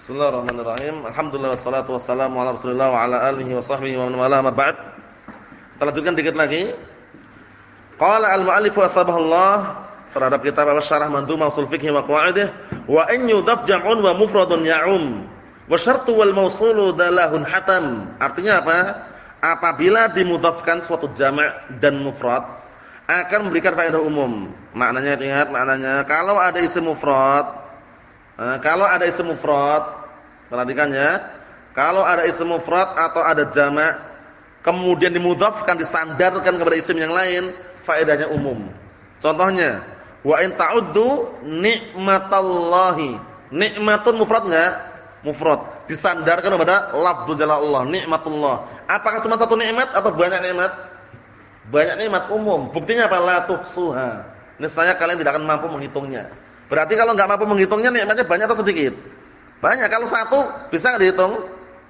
Bismillahirrahmanirrahim. Alhamdulillah wassalatu wassalamu ala Rasulillah wa ala alihi wa sahbihi wa man wala ma ba'd. Kita lanjutkan dikit lagi. Qala al-mu'allif wa Allah terhadap kitab Syarah Mandhumah Ushul Fiqh wa Qawaidih wa in yudaf jam'un wa mufradun ya'um wa syartu wal mawsulu dalahun hatam. Artinya apa? Apabila dimudhafkan suatu jama' dan mufrad akan memberikan faedah umum. Maknanya ingat maknanya kalau ada isim mufrad Nah, kalau ada isim mufrad, perhatikan ya. Kalau ada isim mufrad atau ada jamak kemudian dimudhafkan disandarkan kepada isim yang lain, faedahnya umum. Contohnya, wa in ta'uddu nikmatallahi. Nikmatun mufrad enggak? Mufrad. Disandarkan kepada lafzul jalalullah, nikmatullah. Apakah cuma satu nikmat atau banyak nikmat? Banyak nikmat umum. Buktinya apa? La tuhsuha. Niscaya kalian tidak akan mampu menghitungnya. Berarti kalau nggak mampu menghitungnya nikmatnya banyak atau sedikit? Banyak. Kalau satu bisa nggak dihitung?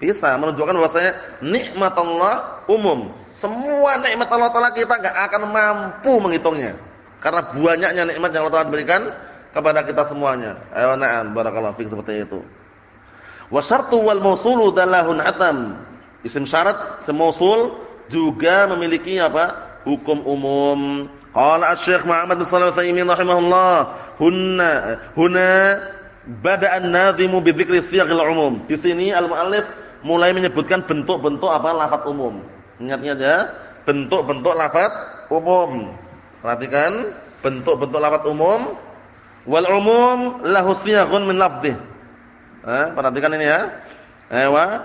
Bisa. Menunjukkan bahwasanya nikmat Allah umum. Semua nikmat Allah Taala kita nggak akan mampu menghitungnya. Karena banyaknya nikmat yang Allah Taala berikan kepada kita semuanya. Ayo na'am barakallahu fik seperti itu. Wa syartu wal mausulu dalahun atam. Isim syarat semausul juga memiliki apa? Hukum umum. Qala Asy-Syaikh Muhammad bin Shalih Al-Utsaimin rahimahullah hunna huna bada an-nadhimu bi dzikri siyaghil umum. Di sini al-muallif mulai menyebutkan bentuk-bentuk apa lafaz umum. Ingat-ingat ya, bentuk-bentuk lafaz umum. Perhatikan bentuk-bentuk lafaz umum wal umum lahu siyaghun min lafdhih. Eh, perhatikan ini ya. Ewa.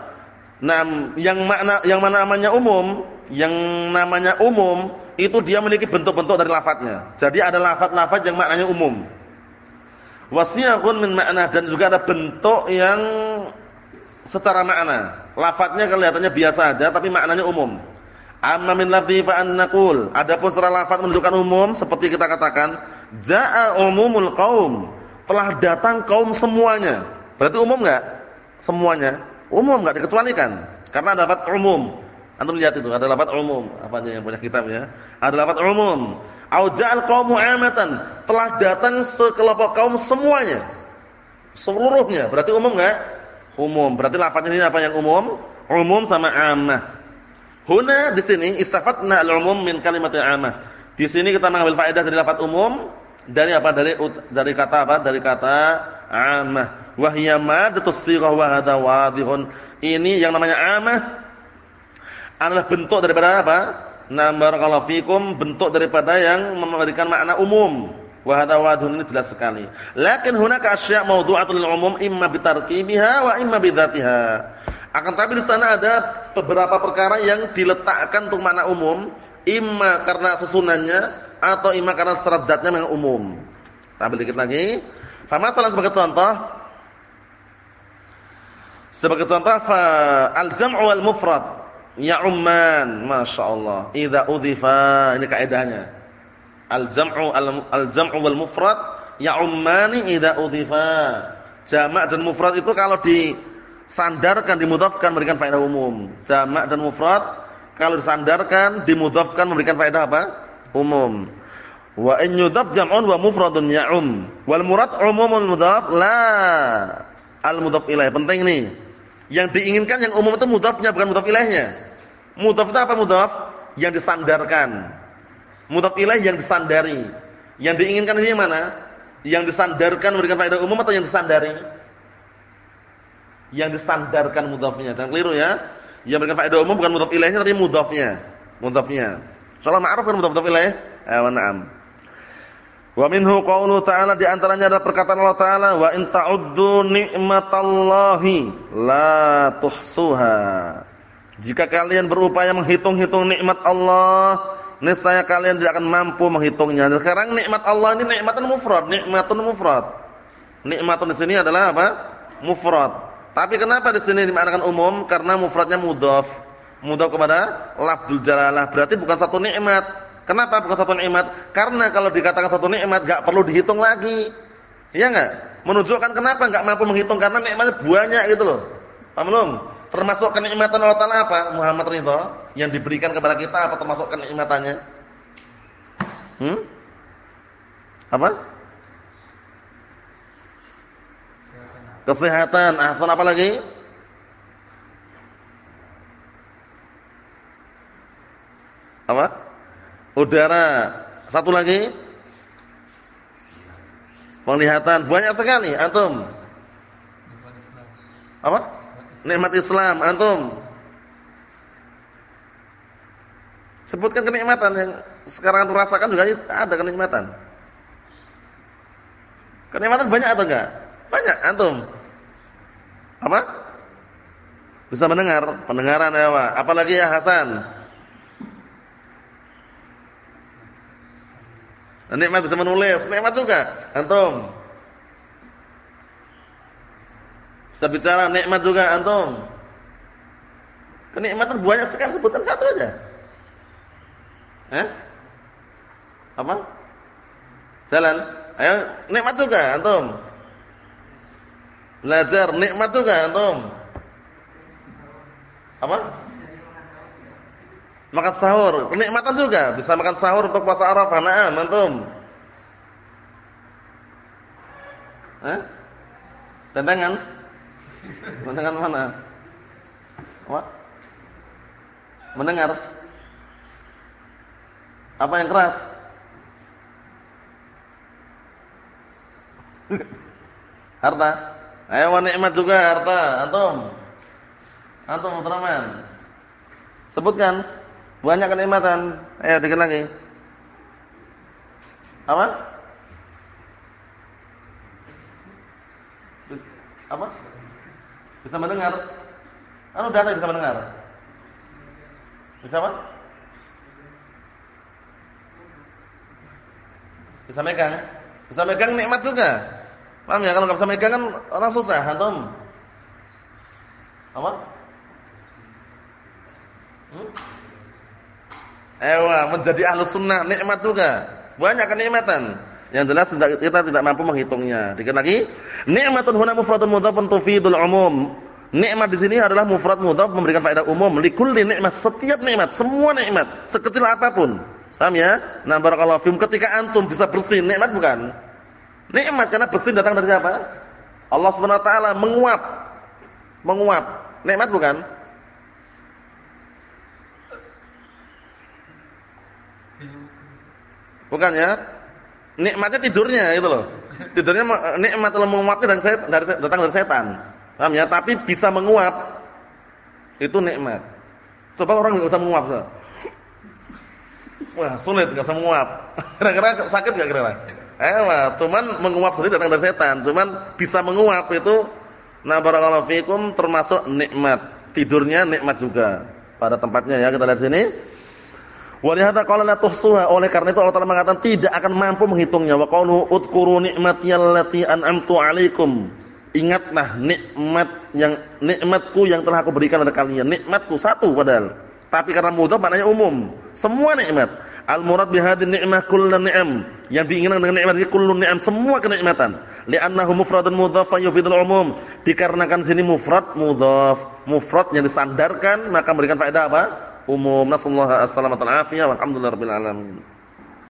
Nah, yang makna yang mana namanya umum, yang namanya umum itu dia memiliki bentuk-bentuk dari lafadznya. Jadi ada lafaz-lafaz yang maknanya umum. Wasiyahun min makna dan juga ada bentuk yang secara makna. Lafadznya kelihatannya biasa aja tapi maknanya umum. Amma min lafzi fa an naqul. Adapun secara lafaz menunjukkan umum seperti kita katakan jaa umumul qaum. Telah datang kaum semuanya. Berarti umum enggak? Semuanya. Umum enggak dikecualikan. Karena ada lafaz umum. Antum lihat itu, ada lafaz umum. Apa yang punya kitab ya? Ada lafaz umum. Auja'al qaumu 'amatan, telah datang sekelompok kaum semuanya. Seluruhnya, berarti umum enggak? Umum. Berarti lafaznya ini apa yang umum? Umum sama 'ammah. Huna di sini istafatna al-umum min kalimat 'ammah. Di sini kita mengambil faedah dari lafaz umum dari apa? Dari dari kata apa? Dari kata 'ammah. Wa hiya madatus sighah wa hadha wadhihun. Ini yang namanya 'ammah adalah bentuk daripada apa? Nah barakallahu fikum bentuk daripada yang memberikan makna umum. Wa hadza wadhun ini jelas sekali. Lakin hunaka asya' mawdu'atul umum imma bitarkibiha wa imma bidzatiha. Akan tapi di sana ada beberapa perkara yang diletakkan untuk makna umum, imma karena susunannya atau imma karena serat zatnya memang umum. Tampil dikit lagi. Famasalan sebagai contoh sebagai contoh fa al-jam'u wal mufrad Ya umman, Masya Allah. Idza udhifa, ini kaidahnya. Al-jam'u al-jam'u wal mufrad ya ummani idza udhifa. Jamak dan mufrad itu kalau disandarkan, dimudhafkan memberikan faedah umum. Jamak dan mufrad kalau disandarkan, dimudhafkan memberikan faedah apa? Umum. Wa in yudhaf jam'un wa mufradun ya'um. Wal murad umumul mudhaf la al mudhaf ilaih. Penting nih. Yang diinginkan yang umum itu mudhafnya bukan mudhaf ilaihnya. Mudhaf itu apa mudhaf? Yang disandarkan. Mudhaf ilaih yang disandari. Yang diinginkan ini mana? Yang disandarkan memberikan faedah umum atau yang disandari? Yang disandarkan mudhafnya. Jangan keliru ya. Yang memberikan faedah umum bukan mudhaf ilaihnya tapi mudhafnya. Mudhafnya. Soalnya ma'ruf kan mudhaf ilaih? Eh, na'am. Wa minhu qawlu ta'ala di antaranya ada perkataan Allah Ta'ala wa in ta'uddu ni'matallahi la tuhsuha. Jika kalian berupaya menghitung-hitung nikmat Allah, niscaya kalian tidak akan mampu menghitungnya. Sekarang nikmat Allah ini nikmatun mufrad, nikmatun mufrad. Nikmatun di sini adalah apa? Mufrad. Tapi kenapa di sini dimaknakan umum? Karena mufradnya mudhaf. Mudhaf kepada lafzul jalalah. Berarti bukan satu nikmat. Kenapa bukan satu nikmat? Karena kalau dikatakan satu nikmat enggak perlu dihitung lagi. Iya enggak? Menunjukkan kenapa enggak mampu menghitung karena nikmatnya banyak gitu loh. Paham belum? Termasuk kenikmatan Allah Taala apa? Muhammad ridho yang diberikan kepada kita apa termasuk kenikmatannya? Hmm? Apa? Kesehatan, ahsan apa lagi? Apa? Udara. Satu lagi? Penglihatan. Banyak sekali antum. Apa? Nikmat Islam antum. Sebutkan kenikmatan yang sekarang antum rasakan juga ada kenikmatan. Kenikmatan banyak atau enggak? Banyak antum. Apa? Bisa mendengar, pendengaran ya, Pak. Apalagi ya Hasan? Nikmat bisa menulis, nikmat juga. Antum. Bisa bicara nikmat juga antum. Kenikmatan banyak sekali sebutan satu aja. Eh? Apa? Jalan. Ayo nikmat juga antum. Belajar nikmat juga antum. Apa? Makan sahur, kenikmatan juga. Bisa makan sahur untuk puasa Arafah. Naam, antum. Eh? Tentangan? Tentangan mana? Apa? Mendengar? Apa yang keras? harta. Ayo nikmat juga harta, antum. Antum teman Sebutkan. Banyak kenikmatan. Ayo dikit lagi. Apa? Apa? Bisa mendengar? Anu data bisa mendengar? Bisa apa? Bisa megang? Bisa megang nikmat juga. Paham ya? Kalau nggak bisa megang kan orang susah, antum. Apa? Hmm? Ewa, menjadi ahlu sunnah nikmat juga. Banyak kenikmatan. Yang jelas kita tidak mampu menghitungnya. Dikit lagi, nikmatun huna mufradun mudhafun tufidul umum. Nikmat di sini adalah mufrad mudhaf memberikan faedah umum. Likulli nikmat, setiap nikmat, semua nikmat, sekecil apa pun. Paham ya? Nah, barakallahu fikum ketika antum bisa bersin, nikmat bukan? Nikmat karena bersin datang dari siapa? Allah Subhanahu wa taala menguap. Menguap. Nikmat bukan? Bukan ya? Nikmatnya tidurnya itu loh. Tidurnya nikmat kalau menguap dari, dari datang dari setan. Paham ya? Tapi bisa menguap. Itu nikmat. Coba orang enggak usah menguap. So. Wah, sulit enggak usah menguap. Kira-kira sakit enggak kira-kira? Eh, cuman menguap sendiri datang dari setan. Cuman bisa menguap itu nah barakallahu fikum termasuk nikmat. Tidurnya nikmat juga. Pada tempatnya ya, kita lihat sini. Walihata qala la tuhsuha. Oleh karena itu Allah Taala mengatakan tidak akan mampu menghitungnya. Wa qalu udkuru ni'mati allati an'amtu 'alaikum. Ingatlah nikmat yang nikmatku yang telah aku berikan kepada kalian. Nikmatku satu padahal. Tapi karena mudhaf maknanya umum. Semua nikmat. Al murad bi hadhihi ni'mah kullu ni'am. Yang diinginkan dengan nikmat ini kullu ni'am, semua kenikmatan. Li'annahu mufradun mudhaf fa yufidul umum. Dikarenakan sini mufrad mudhaf, mufrad yang disandarkan maka memberikan faedah apa? Umum. Nasallahu alaihi wasallam wa alhamdulillah rabbil alamin.